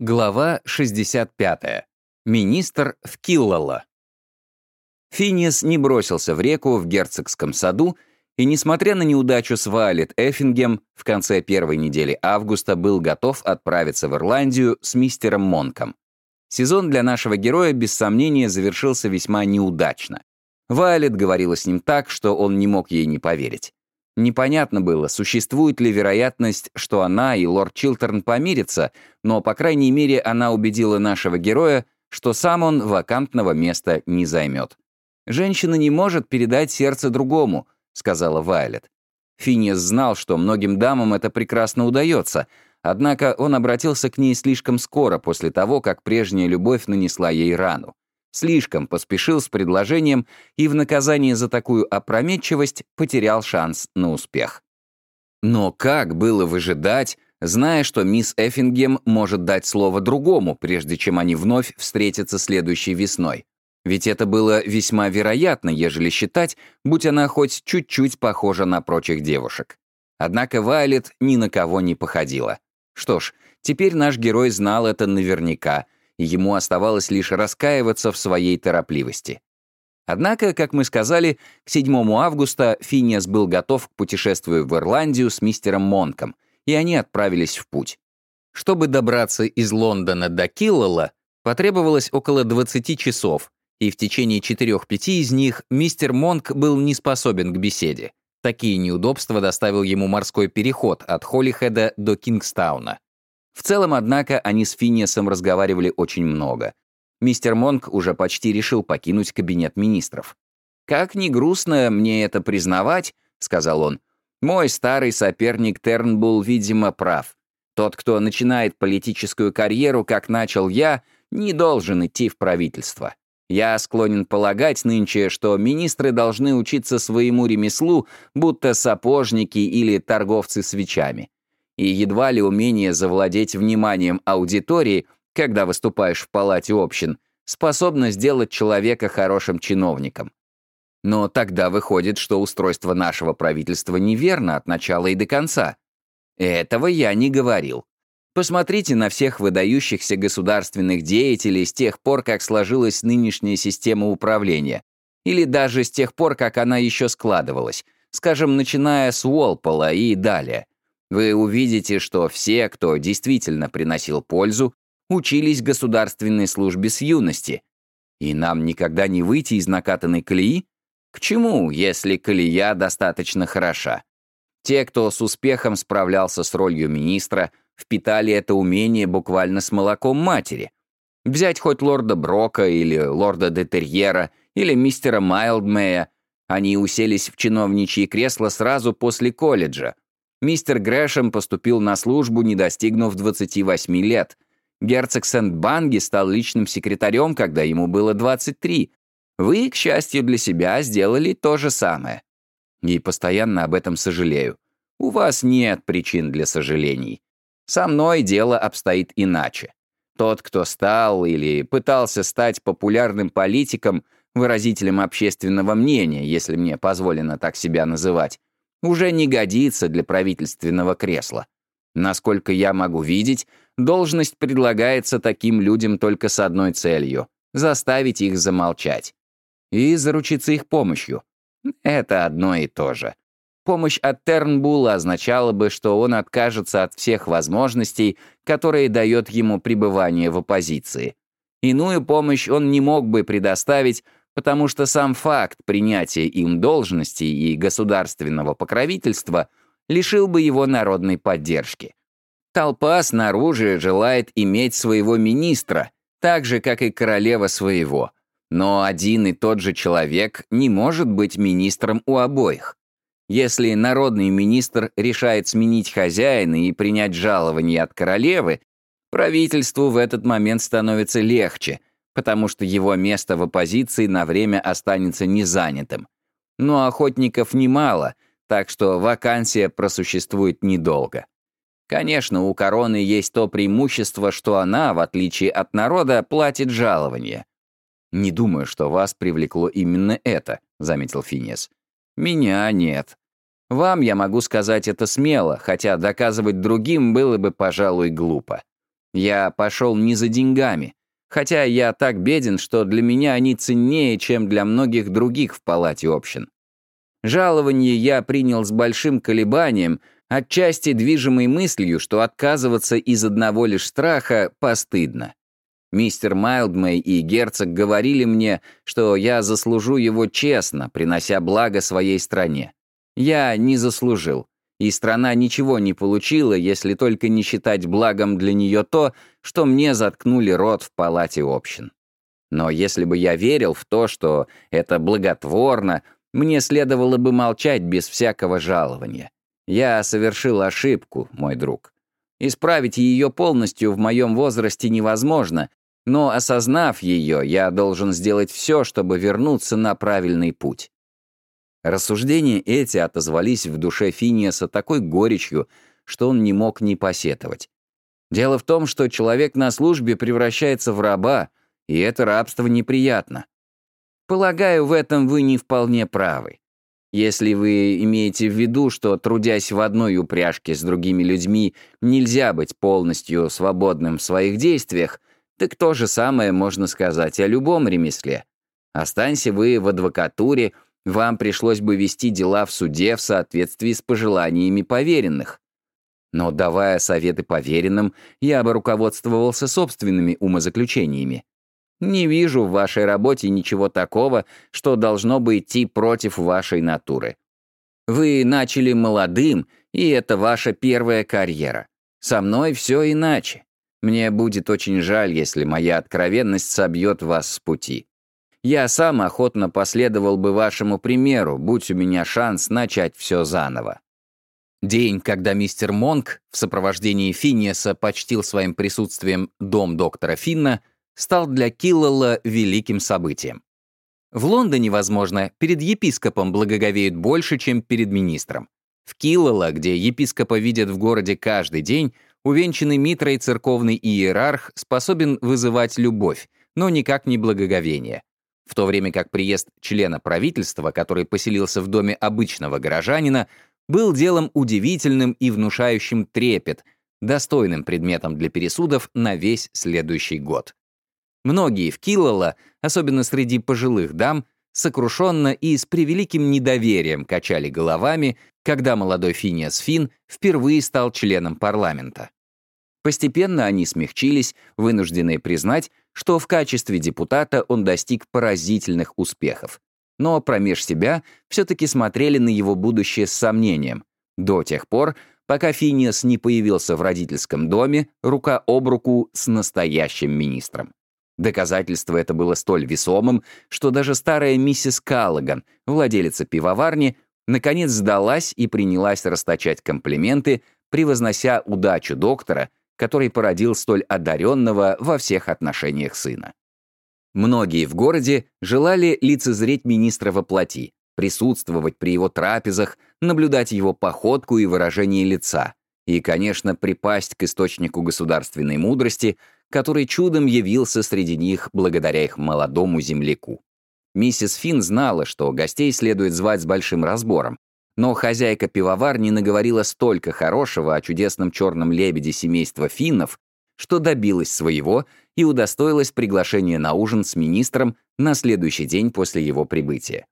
Глава 65. Министр в Киллала. Финиас не бросился в реку в герцогском саду, и, несмотря на неудачу с Вайлет Эффингем, в конце первой недели августа был готов отправиться в Ирландию с мистером Монком. Сезон для нашего героя, без сомнения, завершился весьма неудачно. Вайлет говорила с ним так, что он не мог ей не поверить. Непонятно было, существует ли вероятность, что она и лорд Чилтерн помирятся, но, по крайней мере, она убедила нашего героя, что сам он вакантного места не займет. «Женщина не может передать сердце другому», — сказала Вайлет. Финиас знал, что многим дамам это прекрасно удается, однако он обратился к ней слишком скоро после того, как прежняя любовь нанесла ей рану слишком поспешил с предложением и в наказание за такую опрометчивость потерял шанс на успех. Но как было выжидать, зная, что мисс Эффингем может дать слово другому, прежде чем они вновь встретятся следующей весной? Ведь это было весьма вероятно, ежели считать, будь она хоть чуть-чуть похожа на прочих девушек. Однако Вайлет ни на кого не походила. Что ж, теперь наш герой знал это наверняка — ему оставалось лишь раскаиваться в своей торопливости. Однако, как мы сказали, к 7 августа Финиас был готов к путешествию в Ирландию с мистером Монком, и они отправились в путь. Чтобы добраться из Лондона до Киллала, потребовалось около 20 часов, и в течение 4-5 из них мистер Монк был не способен к беседе. Такие неудобства доставил ему морской переход от Холлихеда до Кингстауна. В целом, однако, они с Финиасом разговаривали очень много. Мистер Монк уже почти решил покинуть кабинет министров. «Как ни грустно мне это признавать», — сказал он, «мой старый соперник Тернбулл, видимо, прав. Тот, кто начинает политическую карьеру, как начал я, не должен идти в правительство. Я склонен полагать нынче, что министры должны учиться своему ремеслу, будто сапожники или торговцы свечами и едва ли умение завладеть вниманием аудитории, когда выступаешь в палате общин, способно сделать человека хорошим чиновником. Но тогда выходит, что устройство нашего правительства неверно от начала и до конца. Этого я не говорил. Посмотрите на всех выдающихся государственных деятелей с тех пор, как сложилась нынешняя система управления, или даже с тех пор, как она еще складывалась, скажем, начиная с Уолпола и далее вы увидите, что все, кто действительно приносил пользу, учились государственной службе с юности. И нам никогда не выйти из накатанной колеи? К чему, если колея достаточно хороша? Те, кто с успехом справлялся с ролью министра, впитали это умение буквально с молоком матери. Взять хоть лорда Брока или лорда Детерьера или мистера Майлдмея, они уселись в чиновничье кресло сразу после колледжа, Мистер Грэшем поступил на службу, не достигнув 28 лет. Герцог Сент-Банги стал личным секретарем, когда ему было 23. Вы, к счастью для себя, сделали то же самое. И постоянно об этом сожалею. У вас нет причин для сожалений. Со мной дело обстоит иначе. Тот, кто стал или пытался стать популярным политиком, выразителем общественного мнения, если мне позволено так себя называть, уже не годится для правительственного кресла. Насколько я могу видеть, должность предлагается таким людям только с одной целью — заставить их замолчать. И заручиться их помощью. Это одно и то же. Помощь от Тернбула означала бы, что он откажется от всех возможностей, которые дает ему пребывание в оппозиции. Иную помощь он не мог бы предоставить, потому что сам факт принятия им должности и государственного покровительства лишил бы его народной поддержки. Толпа снаружи желает иметь своего министра, так же, как и королева своего. Но один и тот же человек не может быть министром у обоих. Если народный министр решает сменить хозяина и принять жалование от королевы, правительству в этот момент становится легче, потому что его место в оппозиции на время останется незанятым. Но охотников немало, так что вакансия просуществует недолго. Конечно, у короны есть то преимущество, что она, в отличие от народа, платит жалование. «Не думаю, что вас привлекло именно это», — заметил Финес. «Меня нет. Вам я могу сказать это смело, хотя доказывать другим было бы, пожалуй, глупо. Я пошел не за деньгами, хотя я так беден, что для меня они ценнее, чем для многих других в палате общин. Жалование я принял с большим колебанием, отчасти движимой мыслью, что отказываться из одного лишь страха постыдно. Мистер Майлдмей и герцог говорили мне, что я заслужу его честно, принося благо своей стране. Я не заслужил, и страна ничего не получила, если только не считать благом для нее то, что мне заткнули рот в палате общин. Но если бы я верил в то, что это благотворно, мне следовало бы молчать без всякого жалования. Я совершил ошибку, мой друг. Исправить ее полностью в моем возрасте невозможно, но, осознав ее, я должен сделать все, чтобы вернуться на правильный путь. Рассуждения эти отозвались в душе Финиаса такой горечью, что он не мог не посетовать. Дело в том, что человек на службе превращается в раба, и это рабство неприятно. Полагаю, в этом вы не вполне правы. Если вы имеете в виду, что, трудясь в одной упряжке с другими людьми, нельзя быть полностью свободным в своих действиях, так то же самое можно сказать о любом ремесле. Останься вы в адвокатуре, вам пришлось бы вести дела в суде в соответствии с пожеланиями поверенных. Но давая советы поверенным, я бы руководствовался собственными умозаключениями. Не вижу в вашей работе ничего такого, что должно бы идти против вашей натуры. Вы начали молодым, и это ваша первая карьера. Со мной все иначе. Мне будет очень жаль, если моя откровенность собьет вас с пути. Я сам охотно последовал бы вашему примеру, будь у меня шанс начать все заново. День, когда мистер Монк в сопровождении Финиаса почтил своим присутствием дом доктора Финна, стал для Киллала великим событием. В Лондоне, возможно, перед епископом благоговеют больше, чем перед министром. В Киллала, где епископа видят в городе каждый день, увенчанный митрой церковный иерарх способен вызывать любовь, но никак не благоговение. В то время как приезд члена правительства, который поселился в доме обычного горожанина, был делом удивительным и внушающим трепет, достойным предметом для пересудов на весь следующий год. Многие в Киллала, особенно среди пожилых дам, сокрушенно и с превеликим недоверием качали головами, когда молодой Финиас Фин впервые стал членом парламента. Постепенно они смягчились, вынужденные признать, что в качестве депутата он достиг поразительных успехов. Но промеж себя все-таки смотрели на его будущее с сомнением. До тех пор, пока Финиас не появился в родительском доме рука об руку с настоящим министром. Доказательство это было столь весомым, что даже старая миссис Каллаган, владелица пивоварни, наконец сдалась и принялась расточать комплименты, превознося удачу доктора, который породил столь одаренного во всех отношениях сына. Многие в городе желали лицезреть министра во плоти, присутствовать при его трапезах, наблюдать его походку и выражение лица, и, конечно, припасть к источнику государственной мудрости, который чудом явился среди них благодаря их молодому земляку. Миссис Финн знала, что гостей следует звать с большим разбором, но хозяйка пивоварни наговорила столько хорошего о чудесном черном лебеде семейства финнов, что добилась своего и удостоилась приглашения на ужин с министром на следующий день после его прибытия.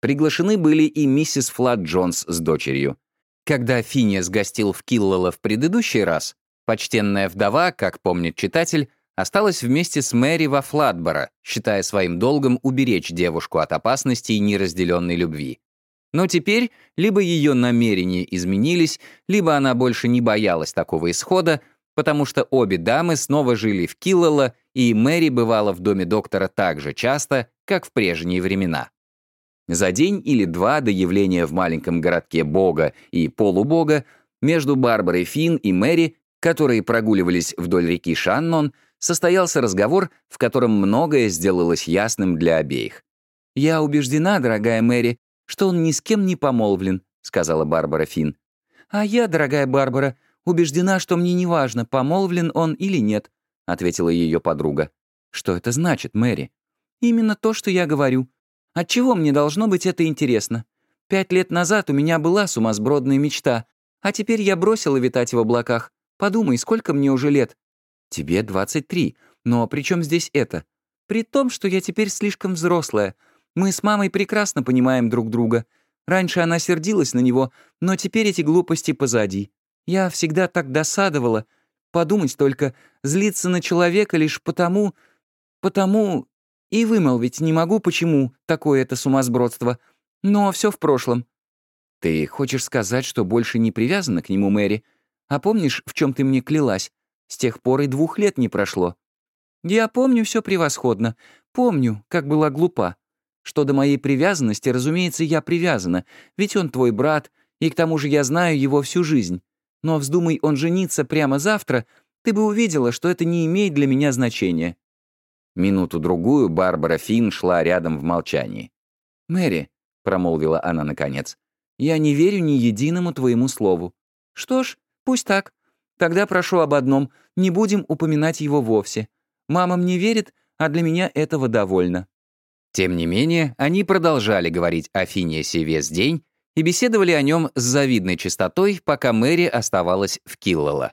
Приглашены были и миссис Флат Джонс с дочерью. Когда Финиас гостил в Киллала в предыдущий раз, почтенная вдова, как помнит читатель, осталась вместе с Мэри во Флатборо, считая своим долгом уберечь девушку от опасности и неразделенной любви. Но теперь либо ее намерения изменились, либо она больше не боялась такого исхода, потому что обе дамы снова жили в Киллала, и Мэри бывала в доме доктора так же часто, как в прежние времена. За день или два до явления в маленьком городке Бога и полубога между Барбарой Финн и Мэри, которые прогуливались вдоль реки Шаннон, состоялся разговор, в котором многое сделалось ясным для обеих. «Я убеждена, дорогая Мэри, что он ни с кем не помолвлен», — сказала Барбара Финн. «А я, дорогая Барбара, убеждена, что мне не важно, помолвлен он или нет», — ответила ее подруга. «Что это значит, Мэри?» «Именно то, что я говорю. Отчего мне должно быть это интересно? Пять лет назад у меня была сумасбродная мечта, а теперь я бросила витать в облаках. Подумай, сколько мне уже лет. «Тебе 23. Но при чем здесь это? При том, что я теперь слишком взрослая. Мы с мамой прекрасно понимаем друг друга. Раньше она сердилась на него, но теперь эти глупости позади. Я всегда так досадовала. Подумать только, злиться на человека лишь потому... Потому... И вымолвить не могу, почему такое это сумасбродство. Но все в прошлом. Ты хочешь сказать, что больше не привязана к нему, Мэри? А помнишь, в чем ты мне клялась? С тех пор и двух лет не прошло. Я помню все превосходно. Помню, как была глупа. Что до моей привязанности, разумеется, я привязана, ведь он твой брат, и к тому же я знаю его всю жизнь. Но вздумай он жениться прямо завтра, ты бы увидела, что это не имеет для меня значения». Минуту-другую Барбара Финн шла рядом в молчании. «Мэри», — промолвила она наконец, — «я не верю ни единому твоему слову». «Что ж, пусть так. Тогда прошу об одном, не будем упоминать его вовсе. Мама мне верит, а для меня этого довольно». Тем не менее, они продолжали говорить о Финиасе весь день и беседовали о нем с завидной частотой, пока Мэри оставалась в Киллала.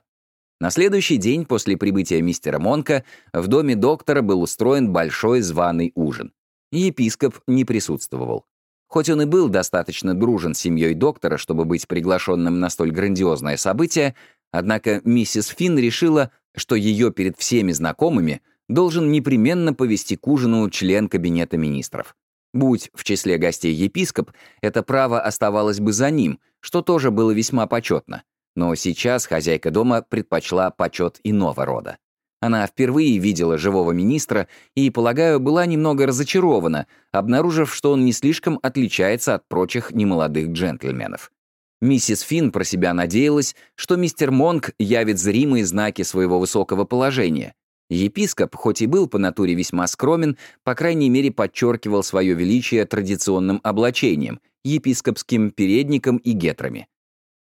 На следующий день после прибытия мистера Монка в доме доктора был устроен большой званый ужин. Епископ не присутствовал. Хоть он и был достаточно дружен с семьей доктора, чтобы быть приглашенным на столь грандиозное событие, однако миссис Финн решила, что ее перед всеми знакомыми — должен непременно повести к ужину член кабинета министров. Будь в числе гостей епископ, это право оставалось бы за ним, что тоже было весьма почетно. Но сейчас хозяйка дома предпочла почет иного рода. Она впервые видела живого министра и, полагаю, была немного разочарована, обнаружив, что он не слишком отличается от прочих немолодых джентльменов. Миссис Финн про себя надеялась, что мистер Монк явит зримые знаки своего высокого положения, Епископ, хоть и был по натуре весьма скромен, по крайней мере подчеркивал свое величие традиционным облачением, епископским передником и гетрами.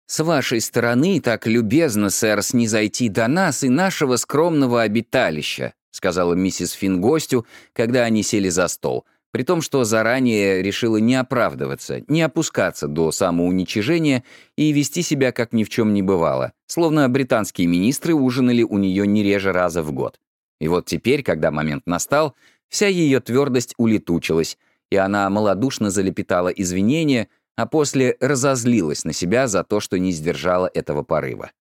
«С вашей стороны так любезно, сэр, снизойти до нас и нашего скромного обиталища», сказала миссис Финн гостю, когда они сели за стол, при том, что заранее решила не оправдываться, не опускаться до самоуничижения и вести себя как ни в чем не бывало, словно британские министры ужинали у нее не реже раза в год. И вот теперь, когда момент настал, вся ее твердость улетучилась, и она малодушно залепетала извинения, а после разозлилась на себя за то, что не сдержала этого порыва.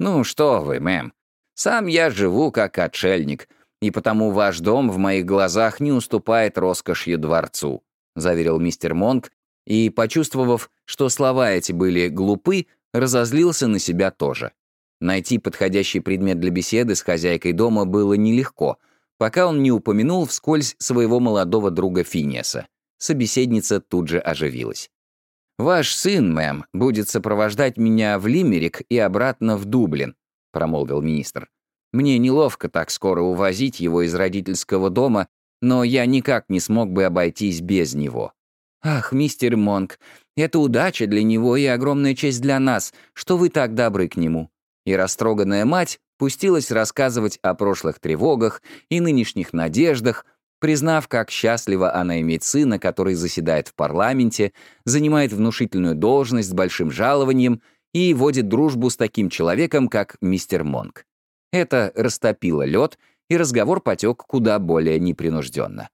«Ну что вы, мэм, сам я живу как отшельник, и потому ваш дом в моих глазах не уступает роскошью дворцу», заверил мистер Монк, и, почувствовав, что слова эти были глупы, разозлился на себя тоже. Найти подходящий предмет для беседы с хозяйкой дома было нелегко, пока он не упомянул вскользь своего молодого друга Финиаса. Собеседница тут же оживилась. «Ваш сын, мэм, будет сопровождать меня в Лимерик и обратно в Дублин», — промолвил министр. «Мне неловко так скоро увозить его из родительского дома, но я никак не смог бы обойтись без него». «Ах, мистер Монк, это удача для него и огромная честь для нас, что вы так добры к нему и растроганная мать пустилась рассказывать о прошлых тревогах и нынешних надеждах, признав, как счастлива она иметь сына, который заседает в парламенте, занимает внушительную должность с большим жалованием и водит дружбу с таким человеком, как мистер Монк. Это растопило лед, и разговор потек куда более непринужденно.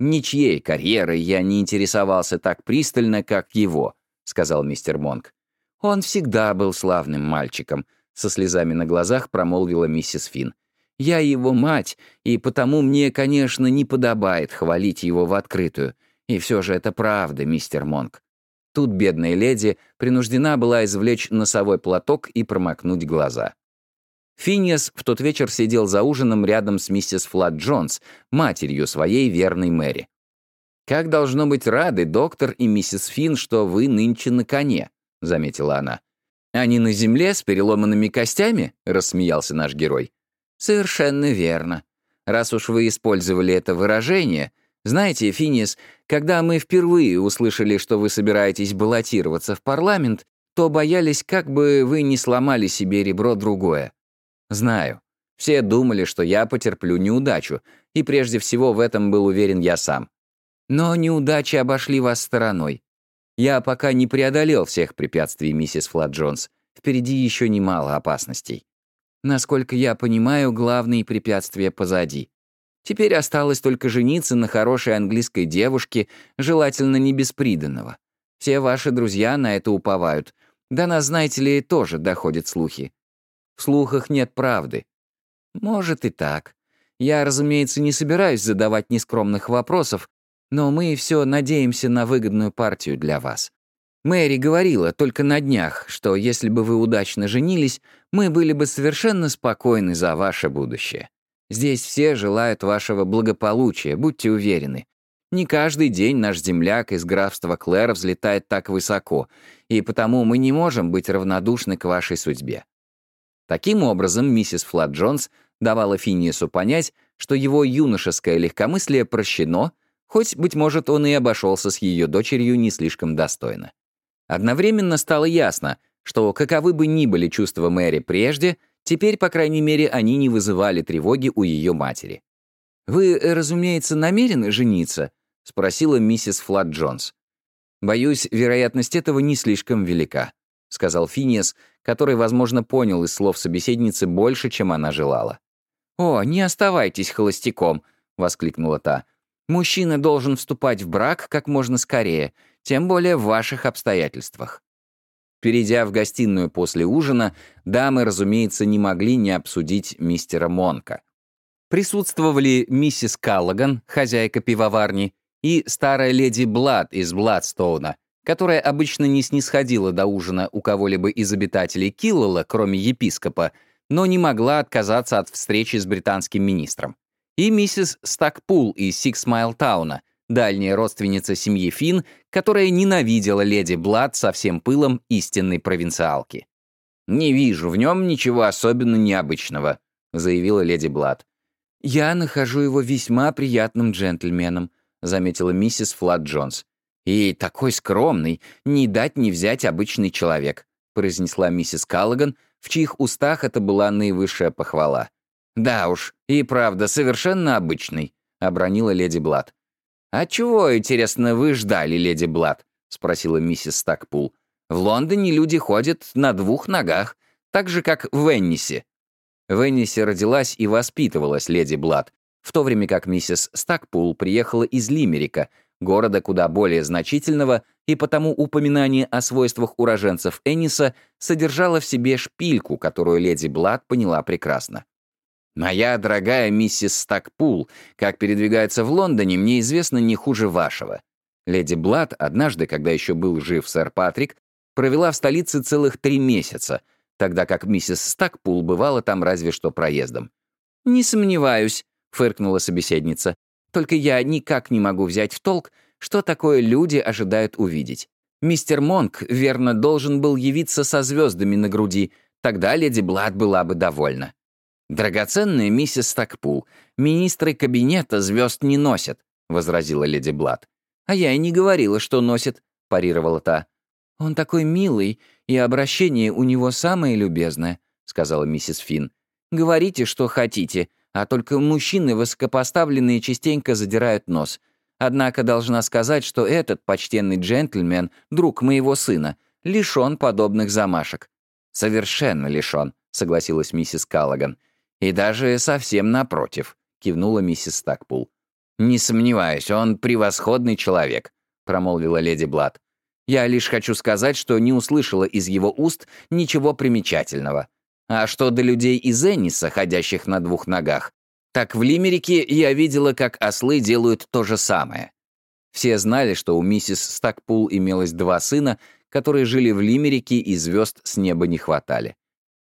«Ничьей карьерой я не интересовался так пристально, как его», — сказал мистер Монк. «Он всегда был славным мальчиком, со слезами на глазах промолвила миссис Фин. «Я его мать, и потому мне, конечно, не подобает хвалить его в открытую. И все же это правда, мистер Монк». Тут бедная леди принуждена была извлечь носовой платок и промокнуть глаза. Финиас в тот вечер сидел за ужином рядом с миссис Флат Джонс, матерью своей верной Мэри. «Как должно быть рады доктор и миссис Фин, что вы нынче на коне», — заметила она. «Они на земле с переломанными костями?» — рассмеялся наш герой. «Совершенно верно. Раз уж вы использовали это выражение, знаете, Финис, когда мы впервые услышали, что вы собираетесь баллотироваться в парламент, то боялись, как бы вы не сломали себе ребро другое. Знаю. Все думали, что я потерплю неудачу, и прежде всего в этом был уверен я сам. Но неудачи обошли вас стороной. Я пока не преодолел всех препятствий, миссис Флат Джонс. Впереди еще немало опасностей. Насколько я понимаю, главные препятствия позади. Теперь осталось только жениться на хорошей английской девушке, желательно не бесприданного. Все ваши друзья на это уповают. До нас, знаете ли, тоже доходят слухи. В слухах нет правды. Может и так. Я, разумеется, не собираюсь задавать нескромных вопросов, но мы все надеемся на выгодную партию для вас. Мэри говорила только на днях, что если бы вы удачно женились, мы были бы совершенно спокойны за ваше будущее. Здесь все желают вашего благополучия, будьте уверены. Не каждый день наш земляк из графства Клэр взлетает так высоко, и потому мы не можем быть равнодушны к вашей судьбе. Таким образом, миссис Флат Джонс давала Финиесу понять, что его юношеское легкомыслие прощено, хоть, быть может, он и обошелся с ее дочерью не слишком достойно. Одновременно стало ясно, что каковы бы ни были чувства Мэри прежде, теперь, по крайней мере, они не вызывали тревоги у ее матери. «Вы, разумеется, намерены жениться?» — спросила миссис Флат Джонс. «Боюсь, вероятность этого не слишком велика», — сказал Финиас, который, возможно, понял из слов собеседницы больше, чем она желала. «О, не оставайтесь холостяком», — воскликнула та. «Мужчина должен вступать в брак как можно скорее, тем более в ваших обстоятельствах». Перейдя в гостиную после ужина, дамы, разумеется, не могли не обсудить мистера Монка. Присутствовали миссис Каллаган, хозяйка пивоварни, и старая леди Блад из Бладстоуна, которая обычно не снисходила до ужина у кого-либо из обитателей Киллала, кроме епископа, но не могла отказаться от встречи с британским министром. И миссис Стакпул из Сиксмайлтауна, дальняя родственница семьи Финн, которая ненавидела леди Блад со всем пылом истинной провинциалки. «Не вижу в нем ничего особенно необычного», — заявила леди Блад. «Я нахожу его весьма приятным джентльменом», — заметила миссис Флат Джонс. «И такой скромный, не дать не взять обычный человек», — произнесла миссис Каллаган, в чьих устах это была наивысшая похвала. «Да уж, и правда, совершенно обычный», — обронила леди Блад. «А чего, интересно, вы ждали, леди Блад?» — спросила миссис Стакпул. «В Лондоне люди ходят на двух ногах, так же, как в Эннисе. В Эннисе родилась и воспитывалась леди Блад, в то время как миссис Стакпул приехала из Лимерика, города куда более значительного, и потому упоминание о свойствах уроженцев Энниса содержало в себе шпильку, которую леди Блад поняла прекрасно. «Моя дорогая миссис Стакпул, как передвигается в Лондоне, мне известно не хуже вашего». Леди Блад однажды, когда еще был жив сэр Патрик, провела в столице целых три месяца — тогда как миссис Стакпул бывала там разве что проездом. «Не сомневаюсь», — фыркнула собеседница. «Только я никак не могу взять в толк, что такое люди ожидают увидеть. Мистер Монк, верно, должен был явиться со звездами на груди, тогда леди Блад была бы довольна. «Драгоценная миссис Стакпул, министры кабинета звезд не носят», — возразила леди Блад. «А я и не говорила, что носит», — парировала та. «Он такой милый, и обращение у него самое любезное», — сказала миссис Финн. «Говорите, что хотите, а только мужчины высокопоставленные частенько задирают нос. Однако должна сказать, что этот почтенный джентльмен, друг моего сына, лишён подобных замашек». «Совершенно лишён», — согласилась миссис Каллаган. «И даже совсем напротив», — кивнула миссис Стакпул. «Не сомневаюсь, он превосходный человек», — промолвила леди Блад. Я лишь хочу сказать, что не услышала из его уст ничего примечательного. А что до людей из Энниса, ходящих на двух ногах, так в Лимерике я видела, как ослы делают то же самое. Все знали, что у миссис Стакпул имелось два сына, которые жили в Лимерике и звезд с неба не хватали.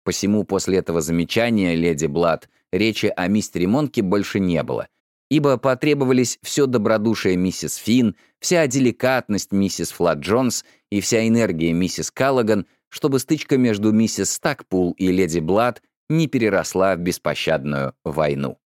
Посему после этого замечания леди Блад речи о мистере Монке больше не было, ибо потребовались все добродушие миссис Финн, вся деликатность миссис Флат Джонс и вся энергия миссис Каллаган, чтобы стычка между миссис Стакпул и леди Блад не переросла в беспощадную войну.